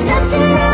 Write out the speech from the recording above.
who's up